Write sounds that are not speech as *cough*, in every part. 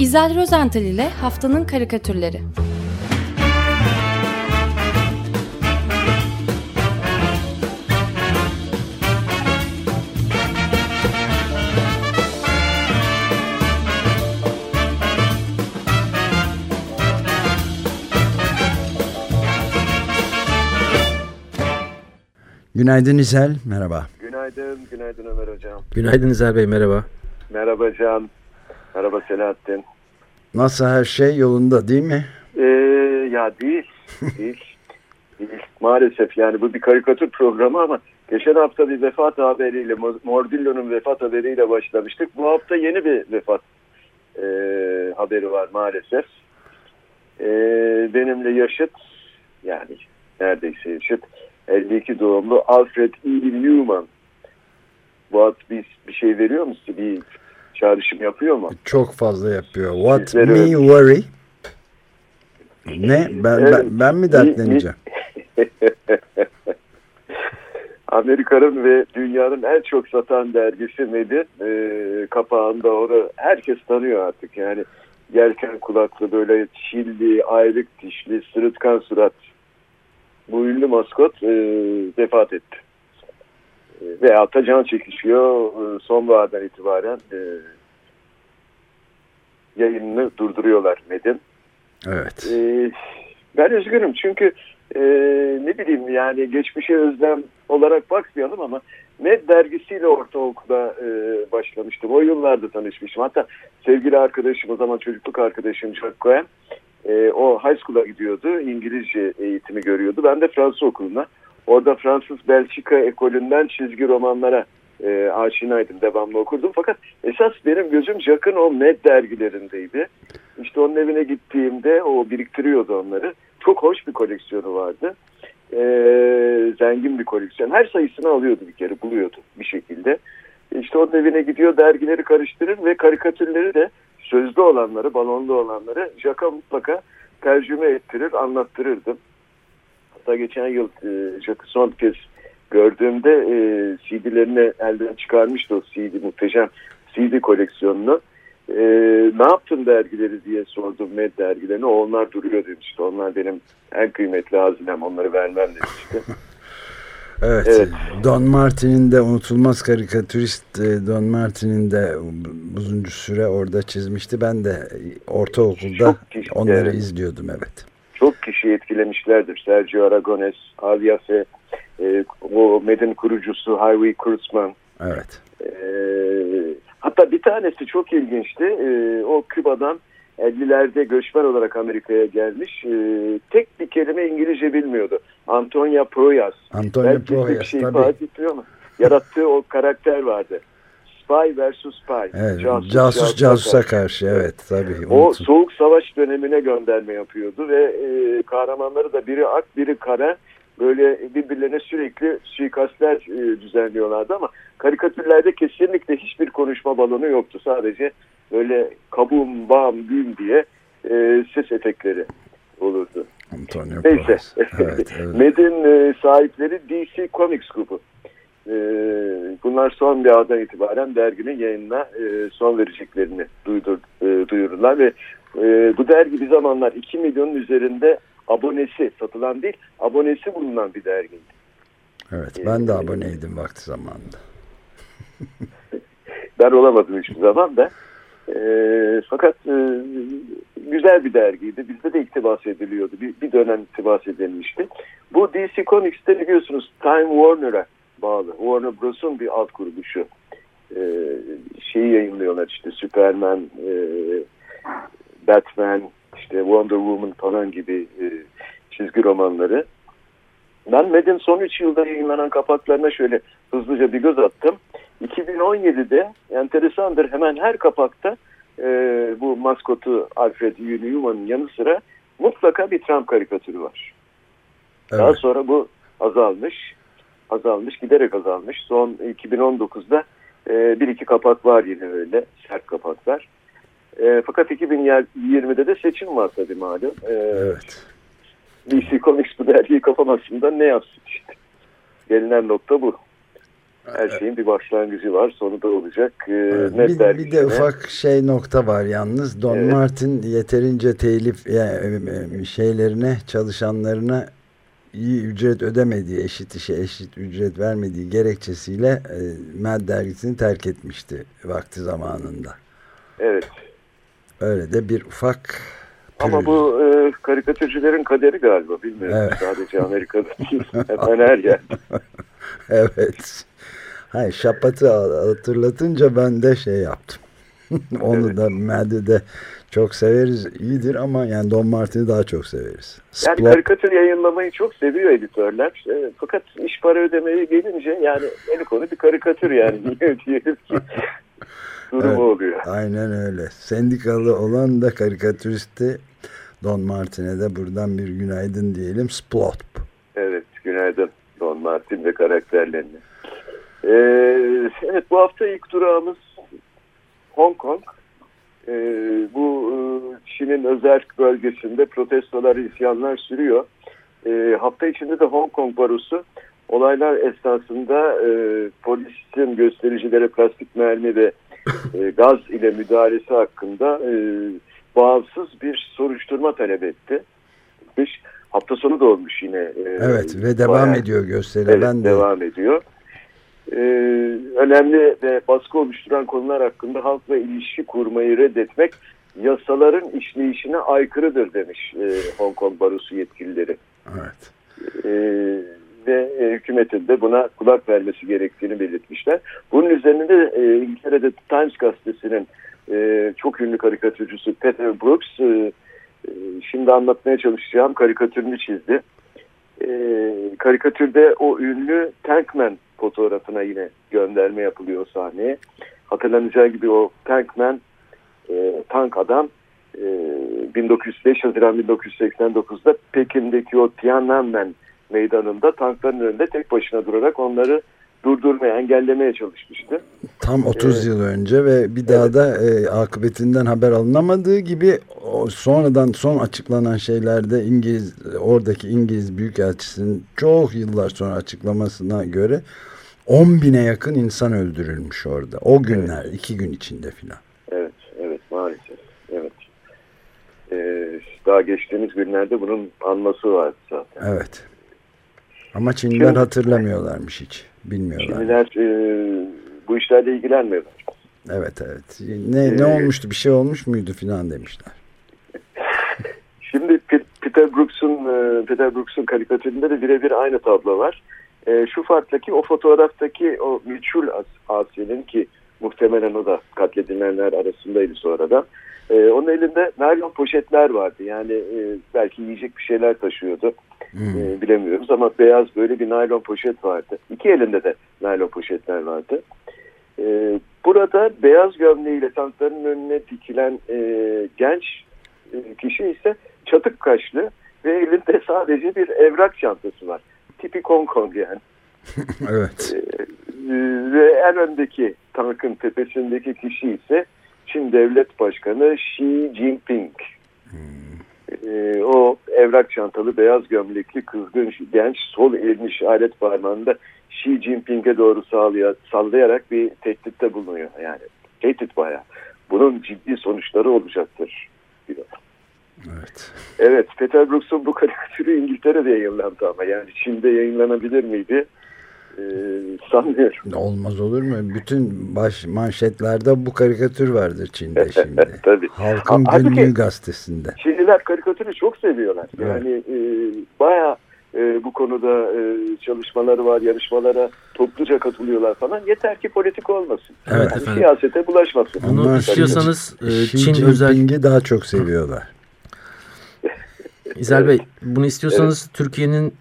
İzel Rozental ile Haftanın Karikatürleri Günaydın İzel, merhaba. Günaydın, günaydın Ömer Hocam. Günaydın İzel Bey, merhaba. Merhaba Can, merhaba Selahattin. Nasıl her şey yolunda değil mi? Ee, ya değil, değil, *laughs* değil. Maalesef yani bu bir karikatür programı ama geçen hafta bir vefat haberiyle, Mordillo'nun vefat haberiyle başlamıştık. Bu hafta yeni bir vefat e, haberi var maalesef. E, benimle yaşıt, yani neredeyse yaşıt 52 doğumlu Alfred E. Newman. Bu ad bir, bir şey veriyor mu size? Bir çağrışım yapıyor mu? Çok fazla yapıyor. What Sizlere me worry? Ne? Ben, evet. ben, ben mi dertleneceğim? *laughs* Amerika'nın ve dünyanın en çok satan dergisi Med'in e, kapağında onu herkes tanıyor artık. Yani yelken kulaklı böyle çilli, ayrık dişli, sırıtkan surat bu ünlü maskot e, vefat etti. E, veyahut da can çekişiyor. E, sonbahardan itibaren e, yayınını durduruyorlar Med'in. Evet. E, ben üzgünüm çünkü e, ne bileyim yani geçmişe özlem olarak bakmayalım ama Med dergisiyle ortaokula e, başlamıştım. O yıllarda tanışmıştım. Hatta sevgili arkadaşım o zaman çocukluk arkadaşım Jack Cohen e, o high school'a gidiyordu. İngilizce eğitimi görüyordu. Ben de Fransız okuluna. Orada Fransız Belçika ekolünden çizgi romanlara e, aşinaydım. Devamlı okurdum. Fakat esas benim gözüm Jack'ın o Med dergilerindeydi. İşte onun evine gittiğimde o biriktiriyordu onları. Çok hoş bir koleksiyonu vardı. E, zengin bir koleksiyon. Her sayısını alıyordu bir kere. Buluyordu bir şekilde. İşte onun evine gidiyor dergileri karıştırır ve karikatürleri de sözlü olanları, balonlu olanları Jack'a mutlaka tercüme ettirir, anlattırırdım. Hatta geçen yıl e, Jack'ı son kez gördüğümde e, CD'lerini elden çıkarmıştı o CD, muhteşem CD koleksiyonunu. E, ne yaptın dergileri diye sordum Med dergilerini. Onlar duruyor demişti. Onlar benim en kıymetli hazinem onları vermem demişti. *laughs* Evet, evet. Don Martin'in de unutulmaz karikatürist e, Don Martin'in de uzun süre orada çizmişti. Ben de ortaokulda kişi, onları evet. izliyordum evet. Çok kişi etkilemişlerdir. Sergio Aragones, Aliafe, e, o Med'in kurucusu Highway Kurtzman. Evet. E, hatta bir tanesi çok ilginçti. E, o Küba'dan 50'lerde göçmen olarak Amerika'ya gelmiş. E, tek bir kelime İngilizce bilmiyordu. Antonia Proyas. Antonia Belki Proyas bir şey tabii. Etmiyor mu? Yarattığı o karakter vardı. Spy versus Spy. Evet, casus, casus casusa karşı evet tabii. O unuttum. soğuk savaş dönemine gönderme yapıyordu ve e, kahramanları da biri ak biri kara böyle birbirlerine sürekli suikastler e, düzenliyorlardı ama karikatürlerde kesinlikle hiçbir konuşma balonu yoktu. Sadece böyle kabum, bam, güm diye e, ses efektleri olurdu. Antonio Neyse. Evet, evet. Med'in e, sahipleri DC Comics grubu. E, bunlar son bir andan itibaren derginin yayınına e, son vereceklerini duydur, e, duyurdular ve e, bu dergi bir zamanlar 2 milyonun üzerinde abonesi satılan değil abonesi bulunan bir dergiydi. Evet ben de aboneydim vakti zamanında. *laughs* ben olamadım hiçbir zaman da. E, fakat e, güzel bir dergiydi. Bizde de iktibas ediliyordu. Bir, bir dönem iktibas edilmişti. Bu DC Comics'te biliyorsunuz Time Warner'a bağlı. Warner Bros'un bir alt kuruluşu. E, şeyi yayınlıyorlar işte Superman, e, Batman, işte Wonder Woman falan gibi e, çizgi romanları. Ben Med'in son 3 yılda yayınlanan kapaklarına şöyle hızlıca bir göz attım. 2017'de enteresandır hemen her kapakta e, bu maskotu Alfred Newman'ın yanı sıra mutlaka bir Trump karikatürü var. Evet. Daha sonra bu azalmış. Azalmış giderek azalmış. Son 2019'da e, bir iki kapak var yine öyle sert kapaklar. E, fakat 2020'de de seçim var tabii malum. E, evet. DC Comics bu dergiyi kapamasında ne yapsın işte. Gelinen nokta bu. her şeyin bir başlangıcı var, sonu da olacak. Ee, bir, bir de ufak şey nokta var yalnız. Don evet. Martin yeterince telif yani, e, şeylerine, çalışanlarına iyi ücret ödemediği, eşit işe eşit ücret vermediği gerekçesiyle e, Mad dergisini terk etmişti vakti zamanında. Evet. Öyle de bir ufak ama bu e, karikatürcülerin kaderi galiba bilmiyorum. Evet. Sadece *laughs* Amerika'da değil. Hemen her yer. *laughs* evet. Hayır, şapatı hatırlatınca ben de şey yaptım. *laughs* Onu evet. da Mad'de çok severiz. iyidir ama yani Don Martin'i daha çok severiz. Yani karikatür yayınlamayı çok seviyor editörler. E, fakat iş para ödemeyi gelince yani en konu bir karikatür yani. Niye diyelim ki durumu evet, oluyor. Aynen öyle. Sendikalı olan da karikatüristi Don Martin'e de buradan bir günaydın diyelim. Splot. Evet günaydın Don Martin ve karakterlerine. Ee, evet bu hafta ilk durağımız Hong Kong. Ee, bu e, Çin'in özel bölgesinde protestolar, isyanlar sürüyor. Ee, hafta içinde de Hong Kong barosu olaylar esnasında e, polisin göstericilere plastik mermi ve e, gaz ile müdahalesi hakkında e, bağımsız bir soruşturma talep etti. Hafta sonu da olmuş yine. E, evet ve devam bayağı, ediyor gösteri. Evet, ben de. devam ediyor. E, önemli ve baskı oluşturan konular hakkında halkla ilişki kurmayı reddetmek yasaların işleyişine aykırıdır demiş e, Hong Kong barosu yetkilileri. Evet. E, ve e, hükümetin de buna kulak vermesi gerektiğini belirtmişler. Bunun üzerine de e, İngiltere'de Times gazetesinin e, çok ünlü karikatürcüsü Peter Brooks e, e, şimdi anlatmaya çalışacağım karikatürünü çizdi. E, karikatürde o ünlü Tankman fotoğrafına yine gönderme yapılıyor sahneye. Hatırlanacağı gibi o Tankman e, tank adam e, 1905 Haziran 1989'da Pekin'deki o Tiananmen meydanında tankların önünde tek başına durarak onları durdurmaya, engellemeye çalışmıştı. Tam 30 ee, yıl önce ve bir daha evet. da e, akıbetinden haber alınamadığı gibi o sonradan son açıklanan şeylerde İngiliz oradaki İngiliz Büyükelçisi'nin çok yıllar sonra açıklamasına göre 10 bine yakın insan öldürülmüş orada. O günler, evet. iki gün içinde filan. Evet, evet maalesef. Evet. Ee, daha geçtiğimiz günlerde bunun anması vardı zaten. Evet. Ama Çinliler Şimdi, hatırlamıyorlarmış hiç. Bilmiyorlar. Çinliler e, bu işlerle ilgilenmiyorlar. Evet evet. Ne, ee, ne olmuştu? Bir şey olmuş muydu filan demişler. *laughs* Şimdi Peter Brooks'un e, Peter Brooks'un karikatüründe de birebir aynı tablo var. E, şu farktaki o fotoğraftaki o meçhul Asiye'nin ki muhtemelen o da katledilenler arasındaydı sonradan. E, onun elinde naylon poşetler vardı. Yani e, belki yiyecek bir şeyler taşıyordu. Hmm. E, bilemiyoruz ama beyaz böyle bir naylon poşet vardı. İki elinde de naylon poşetler vardı. E, burada beyaz gömleğiyle tankların önüne dikilen e, genç e, kişi ise çatık kaşlı ve elinde sadece bir evrak çantası var. Tipi Hong Kong yani. *laughs* evet. E, ve en öndeki tankın tepesindeki kişi ise Çin Devlet Başkanı Xi Jinping. Hmm. E, o evrak çantalı beyaz gömlekli kızgın genç sol elini işaret parmağında Xi Jinping'e doğru sallayarak bir tehditte bulunuyor. Yani tehdit bayağı. Bunun ciddi sonuçları olacaktır diyor. Evet. Evet, Peter Brooks'un bu karikatürü İngiltere'de yayınlandı ama yani Çin'de yayınlanabilir miydi? Ee, sanmıyorum. Olmaz olur mu? Bütün baş manşetlerde bu karikatür vardır Çin'de *laughs* şimdi. Tabii. Halkın ha, Günlüğü gazetesinde. Çinliler karikatürü çok seviyorlar. Yani evet. e, bayağı e, bu konuda e, çalışmaları var, yarışmalara topluca katılıyorlar falan. Yeter ki politik olmasın. Evet yani efendim. Siyasete bulaşmasın. Onlar istiyorsanız e, Çin özel... daha çok seviyorlar. *laughs* İzel Bey bunu istiyorsanız evet. Türkiye'nin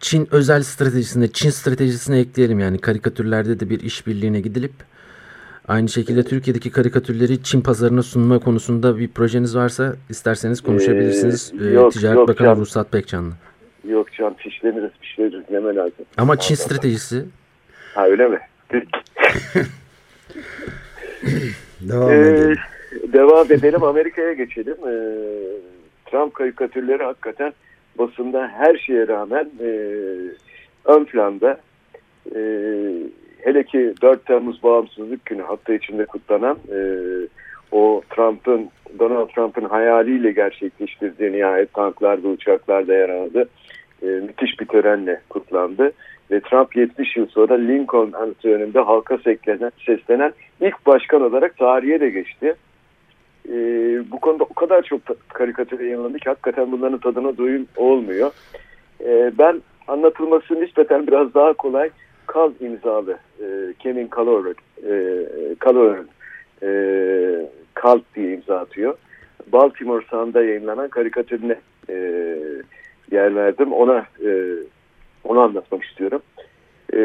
Çin özel stratejisine, Çin stratejisine ekleyelim yani karikatürlerde de bir işbirliğine gidilip aynı şekilde Türkiye'deki karikatürleri Çin pazarına sunma konusunda bir projeniz varsa isterseniz konuşabilirsiniz. Ee, yok, Ticaret yok, Bakanı can, Ruhsat Pekcan'la. Yok can fişleriniz fişleriniz deme lazım. Ama Çin stratejisi. Ha öyle mi? *laughs* devam ee, edelim. Devam edelim Amerika'ya geçelim. Ee, Trump karikatürleri hakikaten basında her şeye rağmen e, ön planda e, hele ki 4 Temmuz Bağımsızlık Günü hafta içinde kutlanan e, o Trump'ın Donald Trump'ın hayaliyle gerçekleştirdiği nihayet tanklarda uçaklarda yer aldı. E, müthiş bir törenle kutlandı. Ve Trump 70 yıl sonra Lincoln anıtı önünde halka seslenen, seslenen ilk başkan olarak tarihe de geçti. E, bu konuda o kadar çok karikatür yayınlandı ki hakikaten bunların tadına doyum olmuyor. E, ben anlatılması nispeten biraz daha kolay Kal imzalı e, Kevin Calhoun e, e, Kalt diye imza atıyor. Baltimore Sun'da yayınlanan karikatürüne e, yer verdim. Ona e, onu anlatmak istiyorum. E,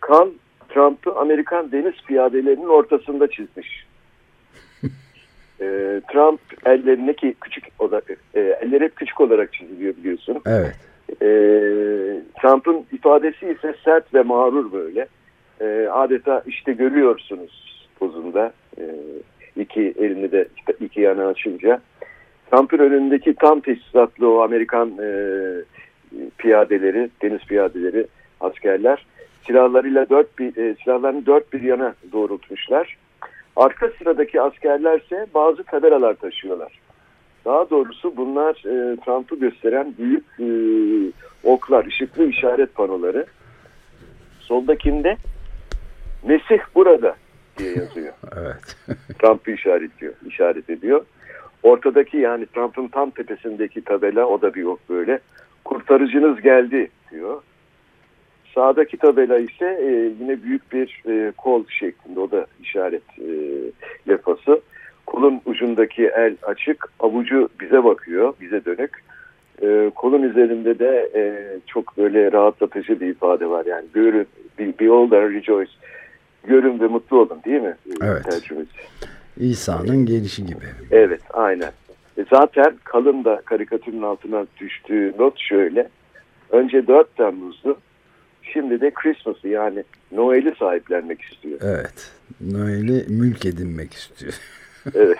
Kal Trump'ı Amerikan deniz piyadelerinin ortasında çizmiş. E, Trump ellerindeki küçük olarak, e, elleri hep küçük olarak çiziliyor biliyorsun. Evet. E, Trump'ın ifadesi ise sert ve mağrur böyle. E, adeta işte görüyorsunuz pozunda. E, iki elini de iki yana açınca. Trump'ın önündeki tam teçhizatlı o Amerikan e, piyadeleri, deniz piyadeleri, askerler silahlarıyla dört bir, e, silahlarını dört bir yana doğrultmuşlar. Arka sıradaki askerlerse bazı tabelalar taşıyorlar. Daha doğrusu bunlar e, Trump'ı gösteren büyük e, oklar, ışıklı işaret panoları. Soldakinde Mesih burada diye yazıyor. *laughs* evet. Trump'ı işaretliyor, işaret ediyor. Ortadaki yani Trump'ın tam tepesindeki tabela o da bir ok böyle. Kurtarıcınız geldi diyor. Sağdaki tabela ise e, yine büyük bir e, kol şeklinde o da işaret e, lefası. Kolun ucundaki el açık, avucu bize bakıyor, bize dönük. E, kolun üzerinde de e, çok böyle rahatlatıcı bir ifade var. Yani görün, be, behold and rejoice. Görün ve mutlu olun değil mi? Evet. Tercümesi. İsa'nın gelişi gibi. Evet, aynen. E zaten kalın da karikatürün altına düştüğü not şöyle. Önce 4 Temmuz'du. Şimdi de Christmas'ı yani Noel'i sahiplenmek istiyor. Evet. Noel'i mülk edinmek istiyor. *laughs* evet.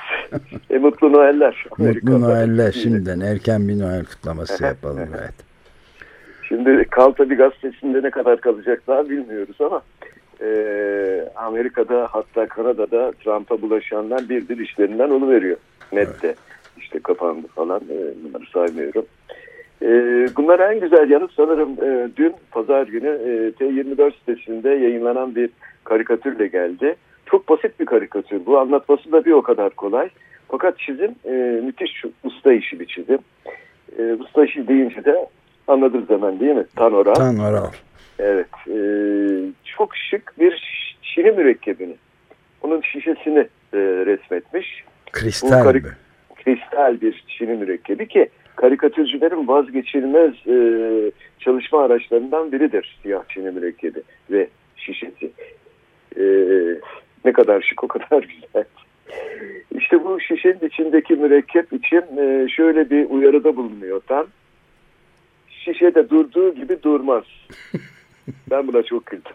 E, mutlu Noeller. Mutlu Noeller. Şimdiden erken bir Noel kutlaması yapalım. *laughs* evet. Şimdi Kal tabi gazetesinde ne kadar kalacaklar bilmiyoruz ama e, Amerika'da hatta Kanada'da Trump'a bulaşanlar bir bir işlerinden onu veriyor. Net'te evet. işte kapandı falan e, bunları saymıyorum. E, bunlar en güzel yanı sanırım e, dün pazar günü e, T24 sitesinde yayınlanan bir karikatürle geldi. Çok basit bir karikatür bu anlatması da bir o kadar kolay. Fakat çizim e, müthiş usta işi bir çizim. Usta işi deyince de anladınız hemen değil mi? Tanoral. Tanoral. Evet. Çok şık bir şişe mürekkebini. Onun şişesini resmetmiş. Kristal mi? Kristal bir şişe mürekkebi ki karikatürcülerin vazgeçilmez e, çalışma araçlarından biridir siyah çini mürekkebi ve şişesi. E, ne kadar şık o kadar *laughs* güzel. İşte bu şişenin içindeki mürekkep için e, şöyle bir uyarıda bulunuyor tam. Şişede durduğu gibi durmaz. *laughs* Ben buna çok güldüm.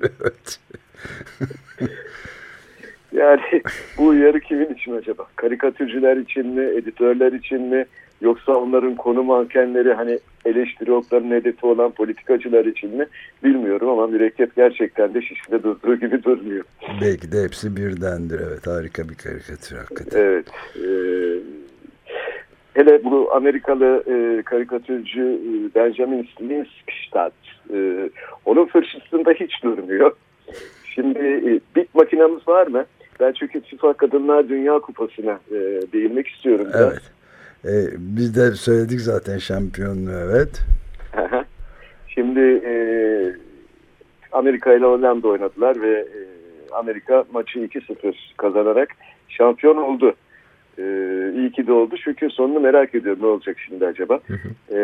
evet. Yani *laughs* bu uyarı kimin için acaba? Karikatürcüler için mi, editörler için mi? Yoksa onların konu mankenleri hani eleştiri oklarının hedefi olan politikacılar için mi bilmiyorum ama mürekkep gerçekten de şişede durduğu gibi durmuyor. Belki de hepsi birdendir evet harika bir karikatür hakikaten. Evet. E, hele bu Amerikalı e, karikatürcü e, Benjamin Slinskstadt e, onun fırçasında hiç durmuyor. Şimdi e, bit makinamız var mı? Ben çünkü FIFA Kadınlar Dünya Kupası'na e, değinmek istiyorum. Evet. Biraz. E, biz de söyledik zaten şampiyonluğu evet. Şimdi e, Amerika ile Hollanda oynadılar ve e, Amerika maçı 2-0 kazanarak şampiyon oldu. E, iyi ki de oldu çünkü sonunu merak ediyorum ne olacak şimdi acaba. E,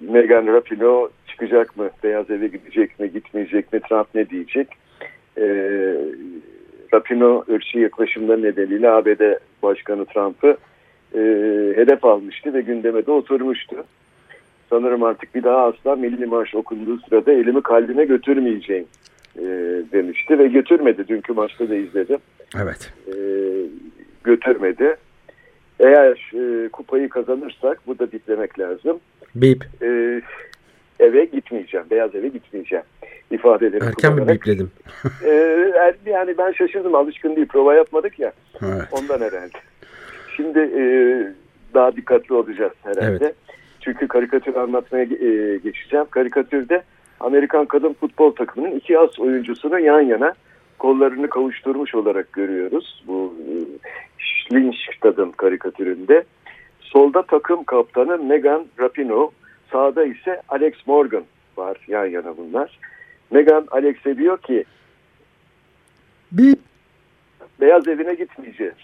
Megan Rapinoe çıkacak mı? Beyaz Eve gidecek mi? Gitmeyecek mi? Trump ne diyecek? E, Rapinoe ırkçı yaklaşımları nedeniyle ABD Başkanı Trump'ı e, hedef almıştı ve gündeme de oturmuştu. Sanırım artık bir daha asla Milli Marş okunduğu sırada elimi kalbime götürmeyeceğim e, demişti ve götürmedi. Dünkü maçta da izledim. Evet. E, götürmedi. Eğer e, kupayı kazanırsak bu da biplemek lazım. Bip. E, eve gitmeyeceğim. Beyaz eve gitmeyeceğim. ifadeleri Erken mi bipledim? *laughs* E, yani ben şaşırdım alışkın değil prova yapmadık ya evet. ondan herhalde. Şimdi e, daha dikkatli olacağız herhalde. Evet. Çünkü karikatür anlatmaya e, geçeceğim. Karikatürde Amerikan kadın futbol takımının iki as oyuncusunu yan yana kollarını kavuşturmuş olarak görüyoruz. Bu e, Schlinstad'ın karikatüründe. Solda takım kaptanı Megan Rapinoe, sağda ise Alex Morgan var yan yana bunlar. Megan Alex'e diyor ki Bip. Beyaz evine gitmeyeceğiz.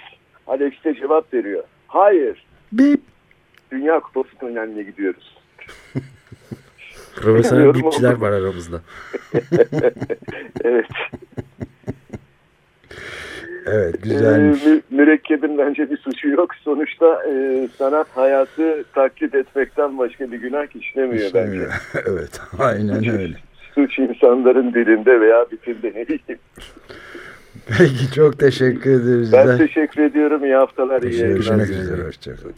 Alex de cevap veriyor. Hayır. Bip. Dünya Kupası finaline gidiyoruz. *laughs* Profesyonel bipçiler var aramızda. *laughs* evet. Evet güzelmiş. Ee, mürekkebin bence bir suçu yok. Sonuçta e, sanat hayatı taklit etmekten başka bir günah işlemiyor, işlemiyor. bence. *laughs* evet aynen öyle. Suç insanların dilinde veya bitimde ne diyeyim. Peki çok teşekkür ederiz. Ben de. teşekkür ediyorum. İyi haftalar. iyi Görüşmek üzere. Hoşçakalın.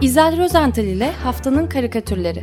İzel Rozental ile Haftanın Karikatürleri